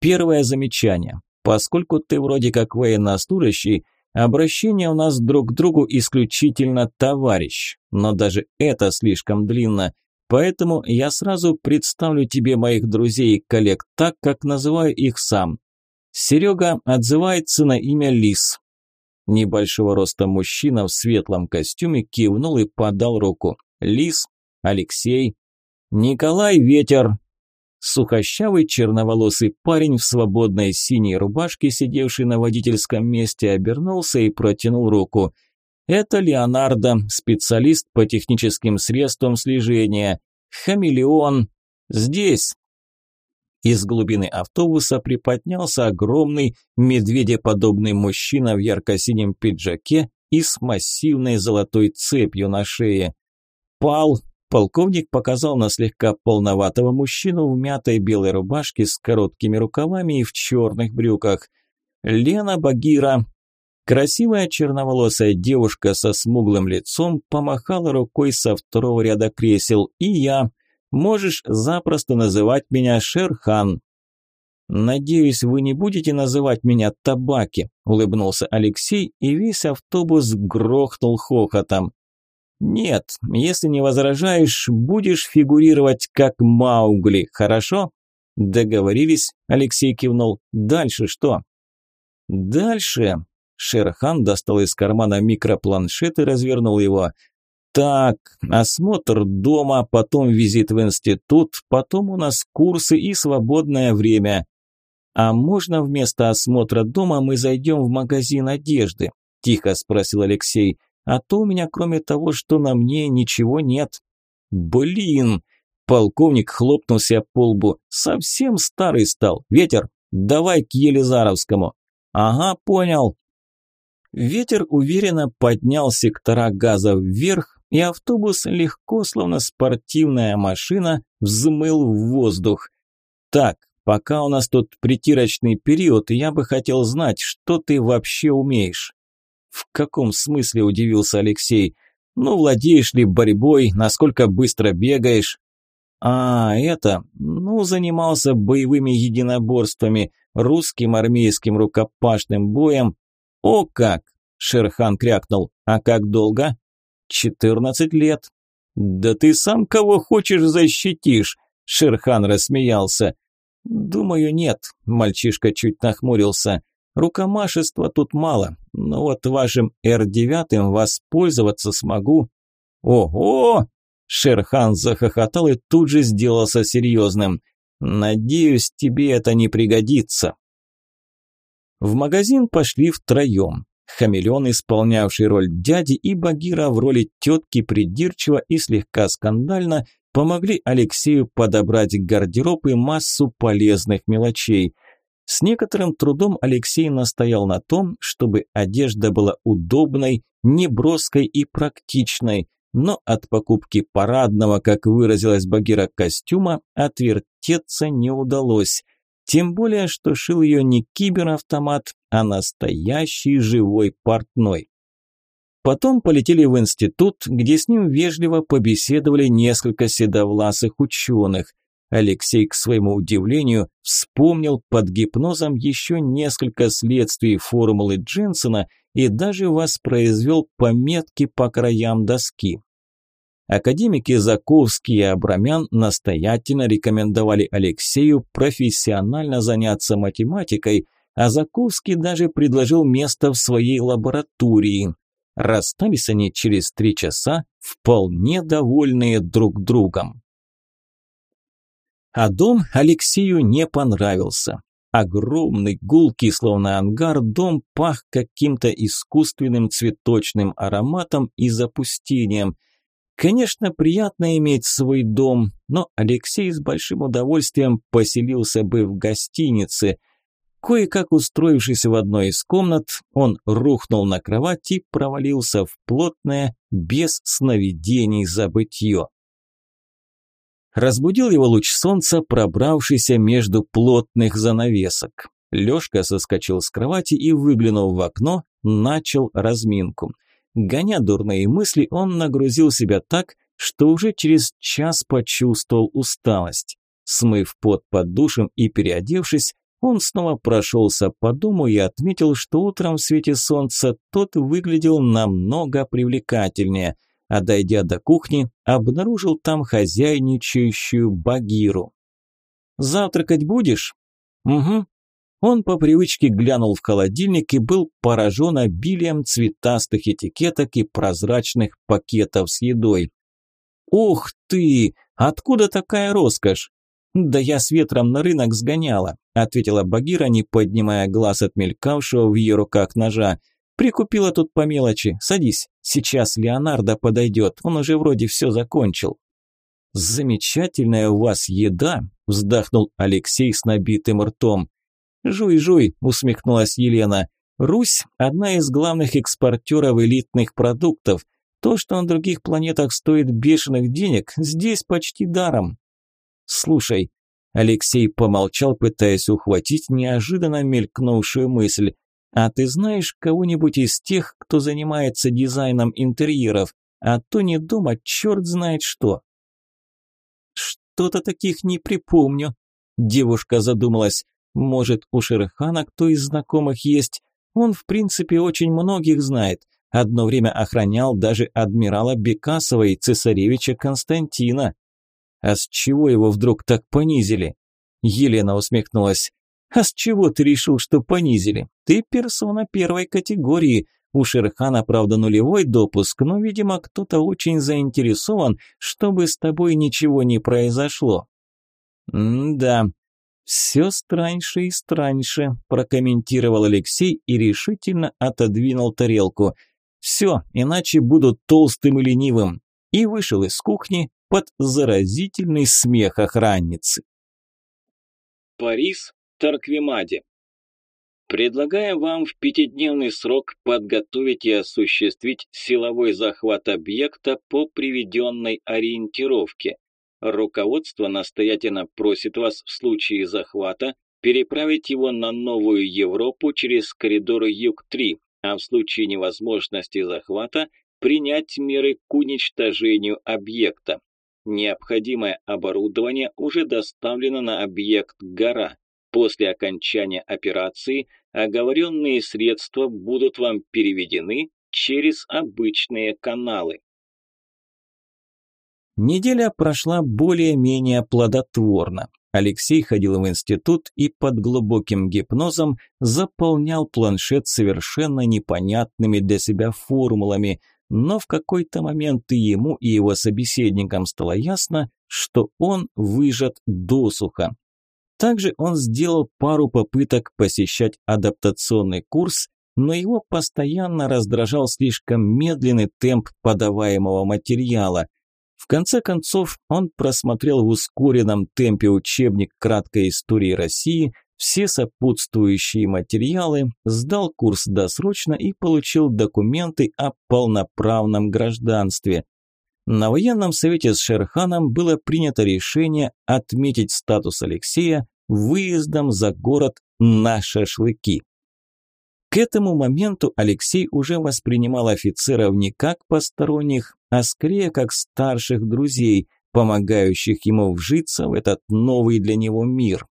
«Первое замечание. Поскольку ты вроде как военнослужащий, обращение у нас друг к другу исключительно товарищ, но даже это слишком длинно, поэтому я сразу представлю тебе моих друзей и коллег так, как называю их сам. Серега отзывается на имя Лис, Небольшого роста мужчина в светлом костюме кивнул и подал руку. Лис, Алексей, Николай Ветер. Сухощавый черноволосый парень в свободной синей рубашке, сидевший на водительском месте, обернулся и протянул руку. Это Леонардо, специалист по техническим средствам слежения. Хамелеон. Здесь. Из глубины автобуса приподнялся огромный медведеподобный мужчина в ярко-синем пиджаке и с массивной золотой цепью на шее. «Пал!» – полковник показал на слегка полноватого мужчину в мятой белой рубашке с короткими рукавами и в черных брюках. «Лена Багира!» Красивая черноволосая девушка со смуглым лицом помахала рукой со второго ряда кресел, и я – Можешь запросто называть меня Шерхан». «Надеюсь, вы не будете называть меня Табаки», – улыбнулся Алексей, и весь автобус грохнул хохотом. «Нет, если не возражаешь, будешь фигурировать как Маугли, хорошо?» «Договорились», – Алексей кивнул. «Дальше что?» «Дальше?» Шерхан достал из кармана микропланшет и развернул его. Так, осмотр дома, потом визит в институт, потом у нас курсы и свободное время. А можно вместо осмотра дома мы зайдем в магазин одежды? Тихо спросил Алексей. А то у меня кроме того, что на мне, ничего нет. Блин! Полковник хлопнулся по лбу. Совсем старый стал. Ветер, давай к Елизаровскому. Ага, понял. Ветер уверенно поднял сектора газа вверх, и автобус легко, словно спортивная машина, взмыл в воздух. Так, пока у нас тут притирочный период, я бы хотел знать, что ты вообще умеешь. В каком смысле, удивился Алексей. Ну, владеешь ли борьбой, насколько быстро бегаешь? А, это, ну, занимался боевыми единоборствами, русским армейским рукопашным боем. О как! Шерхан крякнул. А как долго? Четырнадцать лет. Да ты сам кого хочешь защитишь, Шерхан рассмеялся. Думаю, нет, мальчишка чуть нахмурился. Рукомашества тут мало, но вот вашим Р-9 воспользоваться смогу. Ого! Шерхан захохотал и тут же сделался серьезным. Надеюсь, тебе это не пригодится. В магазин пошли втроем. Хамелеон, исполнявший роль дяди, и Багира в роли тетки придирчиво и слегка скандально помогли Алексею подобрать гардероб и массу полезных мелочей. С некоторым трудом Алексей настоял на том, чтобы одежда была удобной, неброской и практичной, но от покупки парадного, как выразилась Багира, костюма отвертеться не удалось. Тем более, что шил ее не киберавтомат, а настоящий живой портной. Потом полетели в институт, где с ним вежливо побеседовали несколько седовласых ученых. Алексей, к своему удивлению, вспомнил под гипнозом еще несколько следствий формулы Дженсона и даже воспроизвел пометки по краям доски. Академики Заковский и Абрамян настоятельно рекомендовали Алексею профессионально заняться математикой, а Заковский даже предложил место в своей лаборатории. Расстались они через три часа, вполне довольные друг другом. А дом Алексею не понравился. Огромный, гулкий, словно ангар, дом пах каким-то искусственным цветочным ароматом и запустением. Конечно, приятно иметь свой дом, но Алексей с большим удовольствием поселился бы в гостинице. Кое-как устроившись в одной из комнат, он рухнул на кровать и провалился в плотное, без сновидений забытье. Разбудил его луч солнца, пробравшийся между плотных занавесок. Лёшка соскочил с кровати и, выглянув в окно, начал разминку. Гоня дурные мысли, он нагрузил себя так, что уже через час почувствовал усталость. Смыв пот под душем и переодевшись, он снова прошелся по дому и отметил, что утром в свете солнца тот выглядел намного привлекательнее – а дойдя до кухни, обнаружил там хозяйничающую Багиру. «Завтракать будешь?» «Угу». Он по привычке глянул в холодильник и был поражен обилием цветастых этикеток и прозрачных пакетов с едой. «Ух ты! Откуда такая роскошь?» «Да я с ветром на рынок сгоняла», – ответила Багира, не поднимая глаз от мелькавшего в ее руках ножа. Прикупила тут по мелочи. Садись. Сейчас Леонардо подойдет. Он уже вроде все закончил. Замечательная у вас еда, вздохнул Алексей с набитым ртом. Жуй, жуй, усмехнулась Елена. Русь – одна из главных экспортеров элитных продуктов. То, что на других планетах стоит бешеных денег, здесь почти даром. Слушай, Алексей помолчал, пытаясь ухватить неожиданно мелькнувшую мысль. А ты знаешь кого-нибудь из тех, кто занимается дизайном интерьеров? А то не дома черт знает что. Что-то таких не припомню. Девушка задумалась. Может, у Шерхана кто из знакомых есть? Он, в принципе, очень многих знает. Одно время охранял даже адмирала Бекасова и цесаревича Константина. А с чего его вдруг так понизили? Елена усмехнулась. А с чего ты решил, что понизили? Ты персона первой категории. У Шерхана, правда, нулевой допуск, но, видимо, кто-то очень заинтересован, чтобы с тобой ничего не произошло. М-да, все страньше и страньше, прокомментировал Алексей и решительно отодвинул тарелку. Все, иначе буду толстым и ленивым. И вышел из кухни под заразительный смех охранницы. Парис, Тарквимаде. Предлагаем вам в пятидневный срок подготовить и осуществить силовой захват объекта по приведенной ориентировке. Руководство настоятельно просит вас в случае захвата переправить его на Новую Европу через коридор Юг-3, а в случае невозможности захвата принять меры к уничтожению объекта. Необходимое оборудование уже доставлено на объект «Гора». После окончания операции оговоренные средства будут вам переведены через обычные каналы. Неделя прошла более-менее плодотворно. Алексей ходил в институт и под глубоким гипнозом заполнял планшет совершенно непонятными для себя формулами, но в какой-то момент и ему, и его собеседникам стало ясно, что он выжат досуха. Также он сделал пару попыток посещать адаптационный курс, но его постоянно раздражал слишком медленный темп подаваемого материала. В конце концов, он просмотрел в ускоренном темпе учебник краткой истории России, все сопутствующие материалы, сдал курс досрочно и получил документы о полноправном гражданстве. На военном совете с Шерханом было принято решение отметить статус Алексея выездом за город на шашлыки. К этому моменту Алексей уже воспринимал офицеров не как посторонних, а скорее как старших друзей, помогающих ему вжиться в этот новый для него мир.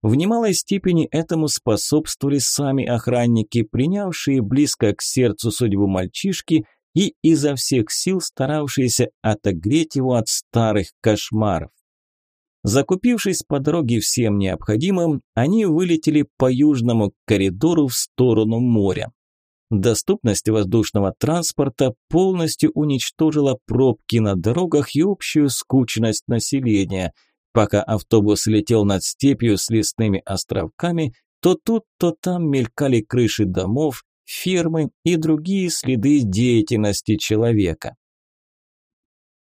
В немалой степени этому способствовали сами охранники, принявшие близко к сердцу судьбу мальчишки и изо всех сил старавшиеся отогреть его от старых кошмаров. Закупившись по дороге всем необходимым, они вылетели по южному коридору в сторону моря. Доступность воздушного транспорта полностью уничтожила пробки на дорогах и общую скучность населения. Пока автобус летел над степью с лесными островками, то тут, то там мелькали крыши домов, фермы и другие следы деятельности человека.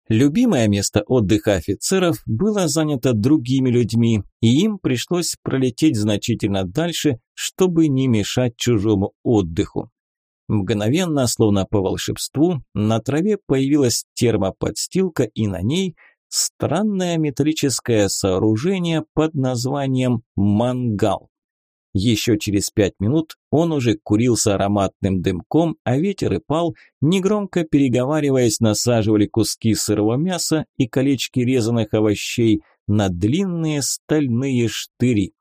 Любимое место отдыха офицеров было занято другими людьми, и им пришлось пролететь значительно дальше, чтобы не мешать чужому отдыху. Мгновенно, словно по волшебству, на траве появилась термоподстилка, и на ней странное металлическое сооружение под названием «мангал». Еще через пять минут он уже курился ароматным дымком, а ветер и пал, негромко переговариваясь, насаживали куски сырого мяса и колечки резаных овощей на длинные стальные штыри.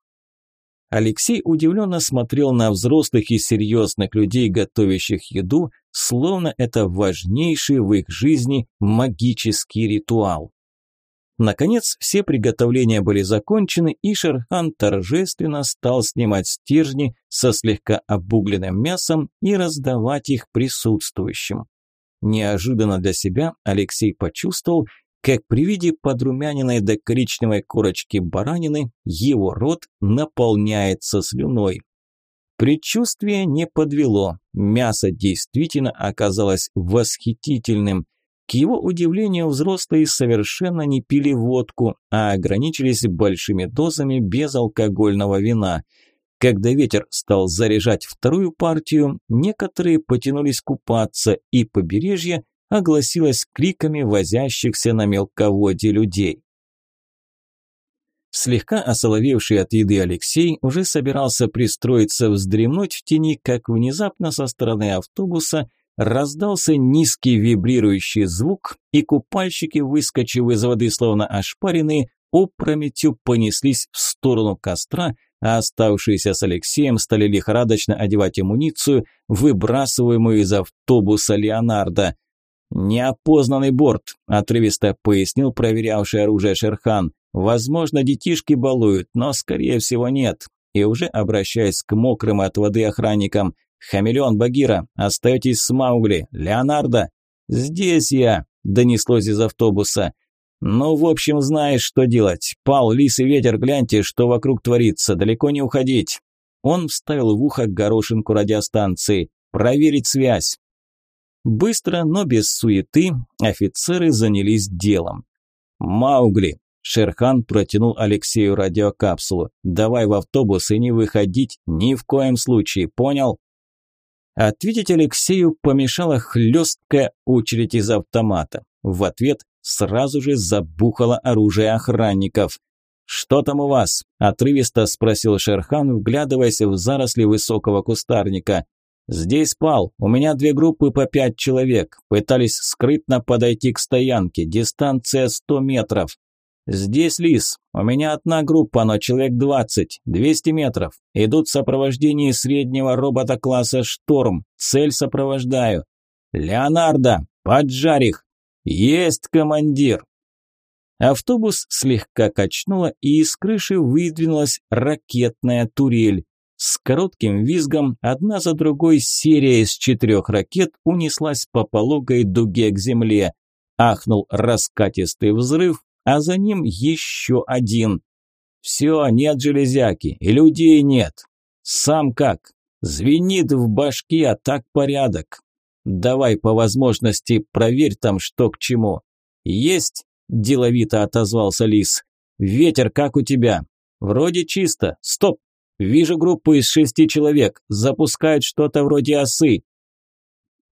Алексей удивленно смотрел на взрослых и серьезных людей, готовящих еду, словно это важнейший в их жизни магический ритуал. Наконец, все приготовления были закончены, и Шерхан торжественно стал снимать стержни со слегка обугленным мясом и раздавать их присутствующим. Неожиданно для себя Алексей почувствовал, как при виде подрумяненной до коричневой корочки баранины его рот наполняется слюной. Предчувствие не подвело, мясо действительно оказалось восхитительным. К его удивлению, взрослые совершенно не пили водку, а ограничились большими дозами безалкогольного вина. Когда ветер стал заряжать вторую партию, некоторые потянулись купаться, и побережье огласилось криками возящихся на мелководье людей. Слегка осоловевший от еды Алексей уже собирался пристроиться вздремнуть в тени, как внезапно со стороны автобуса Раздался низкий вибрирующий звук, и купальщики, выскочив из воды словно ошпаренные, опрометью понеслись в сторону костра, а оставшиеся с Алексеем стали лихорадочно одевать амуницию, выбрасываемую из автобуса Леонардо. «Неопознанный борт», – отрывисто пояснил проверявший оружие Шерхан. «Возможно, детишки балуют, но, скорее всего, нет. и уже обращаясь к мокрым от воды охранникам. «Хамелеон, Багира, остаетесь с Маугли. Леонардо!» «Здесь я!» – донеслось из автобуса. «Ну, в общем, знаешь, что делать. Пал, лис и ветер, гляньте, что вокруг творится. Далеко не уходить». Он вставил в ухо горошинку радиостанции. «Проверить связь». Быстро, но без суеты, офицеры занялись делом. «Маугли!» – Шерхан протянул Алексею радиокапсулу. «Давай в автобус и не выходить ни в коем случае, понял?» Ответить Алексею помешала хлесткая очередь из автомата. В ответ сразу же забухало оружие охранников. «Что там у вас?» – отрывисто спросил Шерхан, вглядываясь в заросли высокого кустарника. «Здесь пал. У меня две группы по пять человек. Пытались скрытно подойти к стоянке. Дистанция сто метров. «Здесь Лис. У меня одна группа, но человек 20, 200 метров. Идут в сопровождении среднего робота класса «Шторм». Цель сопровождаю. Леонардо, поджарь их!» «Есть, командир!» Автобус слегка качнуло, и из крыши выдвинулась ракетная турель. С коротким визгом одна за другой серия из четырех ракет унеслась по пологой дуге к земле. Ахнул раскатистый взрыв, а за ним еще один. Все, нет железяки, и людей нет. Сам как? Звенит в башке, а так порядок. Давай по возможности проверь там, что к чему. Есть, деловито отозвался Лис. Ветер как у тебя? Вроде чисто. Стоп. Вижу группу из шести человек. Запускают что-то вроде осы.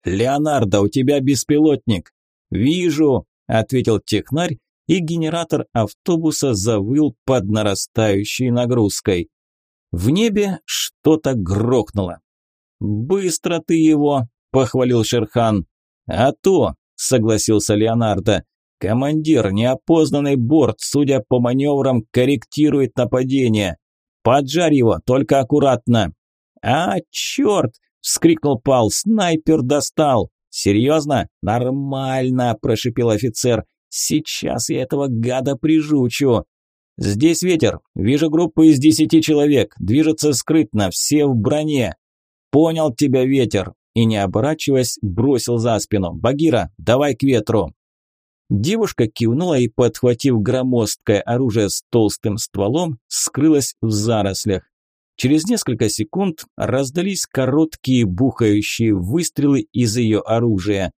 Леонардо, у тебя беспилотник. Вижу, ответил технарь и генератор автобуса завыл под нарастающей нагрузкой. В небе что-то грохнуло. «Быстро ты его!» – похвалил Шерхан. «А то!» – согласился Леонардо. «Командир, неопознанный борт, судя по маневрам, корректирует нападение. Поджарь его, только аккуратно!» «А, черт!» – вскрикнул Пал. «Снайпер достал!» «Серьезно? Нормально!» – прошипел офицер. Сейчас я этого гада прижучу. Здесь ветер. Вижу группу из десяти человек. Движется скрытно, все в броне. Понял тебя, ветер. И не оборачиваясь, бросил за спину. Багира, давай к ветру. Девушка кивнула и, подхватив громоздкое оружие с толстым стволом, скрылась в зарослях. Через несколько секунд раздались короткие бухающие выстрелы из ее оружия.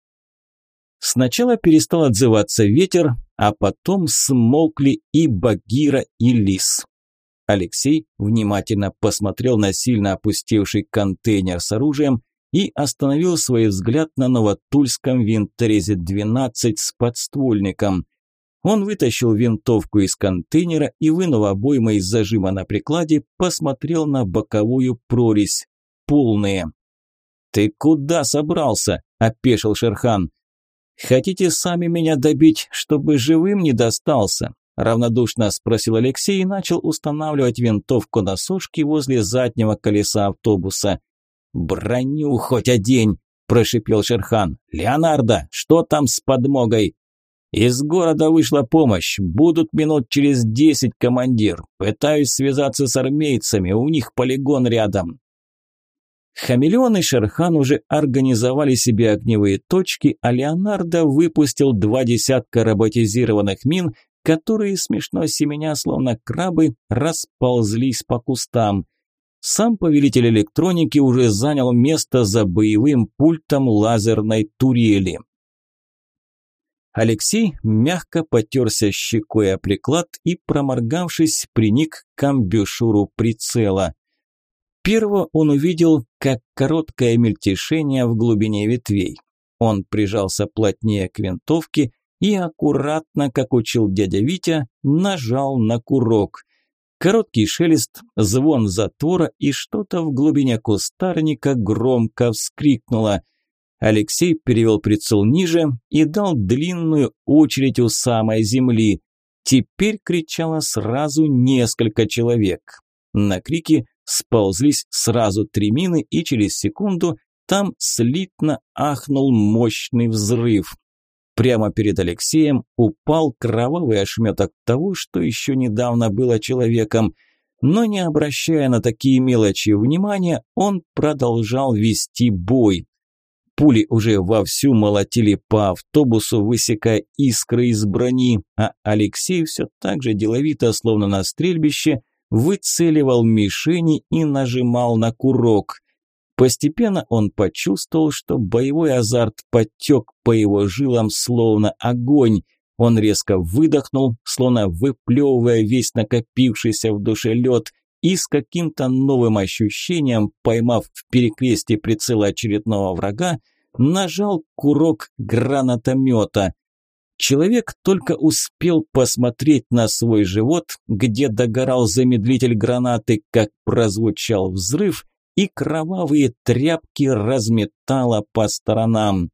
Сначала перестал отзываться ветер, а потом смолкли и Багира, и Лис. Алексей внимательно посмотрел на сильно опустевший контейнер с оружием и остановил свой взгляд на новотульском винторезе-12 с подствольником. Он вытащил винтовку из контейнера и, вынув обоймы из зажима на прикладе, посмотрел на боковую прорезь. Полные. «Ты куда собрался?» – опешил Шерхан. «Хотите сами меня добить, чтобы живым не достался?» Равнодушно спросил Алексей и начал устанавливать винтовку на сошке возле заднего колеса автобуса. «Броню хоть одень!» – прошипел Шерхан. «Леонардо, что там с подмогой?» «Из города вышла помощь. Будут минут через десять, командир. Пытаюсь связаться с армейцами, у них полигон рядом. Хамелеон и Шерхан уже организовали себе огневые точки, а Леонардо выпустил два десятка роботизированных мин, которые, смешно семеня, словно крабы, расползлись по кустам. Сам повелитель электроники уже занял место за боевым пультом лазерной турели. Алексей мягко потерся щекой о приклад и, проморгавшись, приник к амбушюру прицела. Первого он увидел как короткое мельтешение в глубине ветвей. Он прижался плотнее к винтовке и аккуратно, как учил дядя Витя, нажал на курок. Короткий шелест, звон затвора и что-то в глубине кустарника громко вскрикнуло. Алексей перевел прицел ниже и дал длинную очередь у самой земли. Теперь кричало сразу несколько человек. На крики сползлись сразу три мины, и через секунду там слитно ахнул мощный взрыв. Прямо перед Алексеем упал кровавый ошметок того, что еще недавно было человеком. Но не обращая на такие мелочи внимания, он продолжал вести бой. Пули уже вовсю молотили по автобусу, высекая искры из брони, а Алексей все так же деловито, словно на стрельбище, выцеливал мишени и нажимал на курок. Постепенно он почувствовал, что боевой азарт потек по его жилам, словно огонь. Он резко выдохнул, словно выплевывая весь накопившийся в душе лед, и с каким-то новым ощущением, поймав в перекрестие прицела очередного врага, нажал курок гранатомета. Человек только успел посмотреть на свой живот, где догорал замедлитель гранаты, как прозвучал взрыв, и кровавые тряпки разметало по сторонам.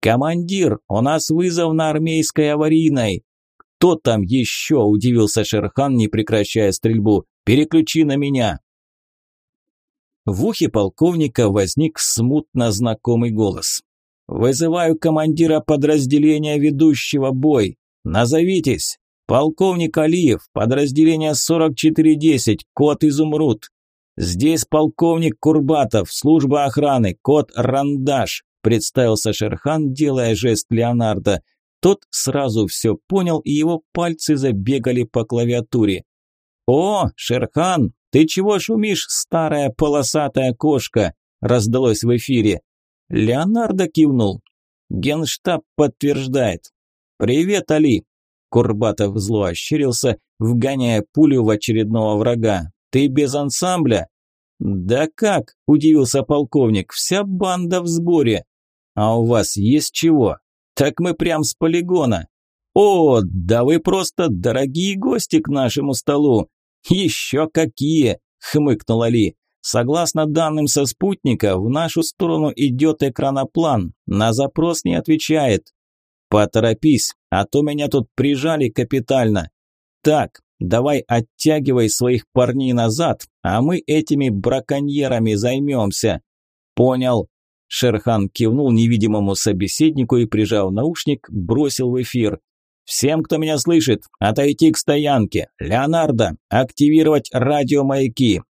«Командир, у нас вызов на армейской аварийной!» «Кто там еще?» – удивился Шерхан, не прекращая стрельбу. «Переключи на меня!» В ухе полковника возник смутно знакомый голос. «Вызываю командира подразделения ведущего бой. Назовитесь. Полковник Алиев, подразделение 4410, код Изумруд. Здесь полковник Курбатов, служба охраны, код Рандаш», представился Шерхан, делая жест Леонардо. Тот сразу все понял, и его пальцы забегали по клавиатуре. «О, Шерхан, ты чего шумишь, старая полосатая кошка?» – раздалось в эфире. Леонардо кивнул. Генштаб подтверждает. «Привет, Али!» Курбатов зло ощерился, вгоняя пулю в очередного врага. «Ты без ансамбля?» «Да как?» – удивился полковник. «Вся банда в сборе». «А у вас есть чего?» «Так мы прям с полигона». «О, да вы просто дорогие гости к нашему столу!» «Еще какие!» – хмыкнул Али. Согласно данным со спутника, в нашу сторону идет экраноплан. На запрос не отвечает. Поторопись, а то меня тут прижали капитально. Так, давай оттягивай своих парней назад, а мы этими браконьерами займемся. Понял. Шерхан кивнул невидимому собеседнику и, прижав наушник, бросил в эфир. «Всем, кто меня слышит, отойти к стоянке. Леонардо, активировать радиомаяки.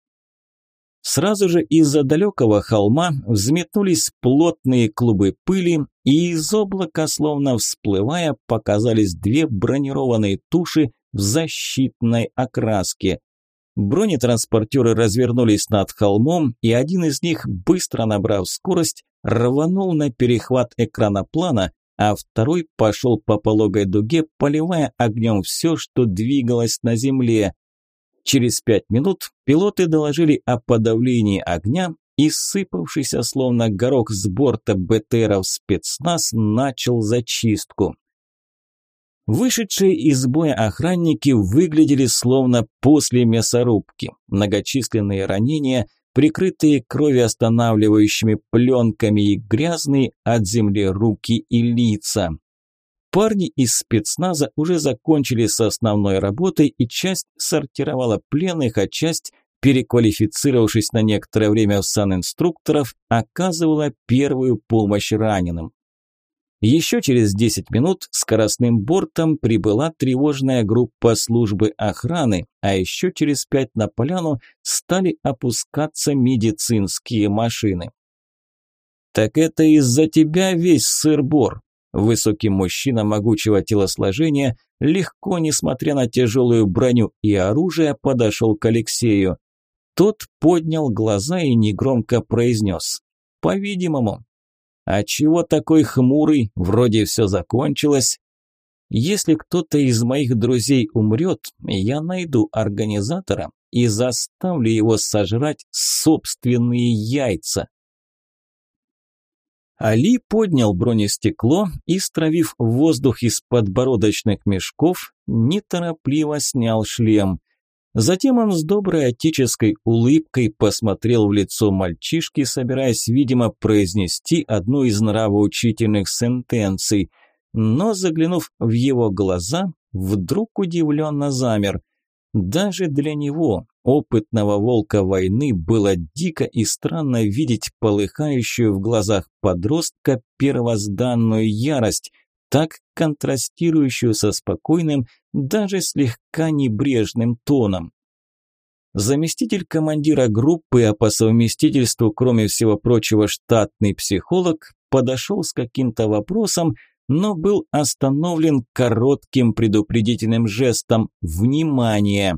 Сразу же из-за далекого холма взметнулись плотные клубы пыли, и из облака, словно всплывая, показались две бронированные туши в защитной окраске. Бронетранспортеры развернулись над холмом, и один из них, быстро набрав скорость, рванул на перехват экрана плана, а второй пошел по пологой дуге, поливая огнем все, что двигалось на земле. Через пять минут пилоты доложили о подавлении огня, и сыпавшийся словно горох с борта БТРов спецназ начал зачистку. Вышедшие из боя охранники выглядели словно после мясорубки. Многочисленные ранения, прикрытые кровоостанавливающими пленками и грязные от земли руки и лица. Парни из спецназа уже закончили с основной работой, и часть сортировала пленных, а часть, переквалифицировавшись на некоторое время в санинструкторов, оказывала первую помощь раненым. Еще через 10 минут скоростным бортом прибыла тревожная группа службы охраны, а еще через пять на поляну стали опускаться медицинские машины. «Так это из-за тебя весь сыр-бор», Высокий мужчина могучего телосложения, легко, несмотря на тяжелую броню и оружие, подошел к Алексею. Тот поднял глаза и негромко произнес. «По-видимому». «А чего такой хмурый? Вроде все закончилось». «Если кто-то из моих друзей умрет, я найду организатора и заставлю его сожрать собственные яйца». Али поднял бронестекло и, стравив воздух из подбородочных мешков, неторопливо снял шлем. Затем он с доброй отеческой улыбкой посмотрел в лицо мальчишки, собираясь, видимо, произнести одну из нравоучительных сентенций, но, заглянув в его глаза, вдруг удивленно замер. Даже для него, опытного волка войны, было дико и странно видеть полыхающую в глазах подростка первозданную ярость, так контрастирующую со спокойным, даже слегка небрежным тоном. Заместитель командира группы, а по совместительству, кроме всего прочего, штатный психолог, подошел с каким-то вопросом, но был остановлен коротким предупредительным жестом «Внимание!».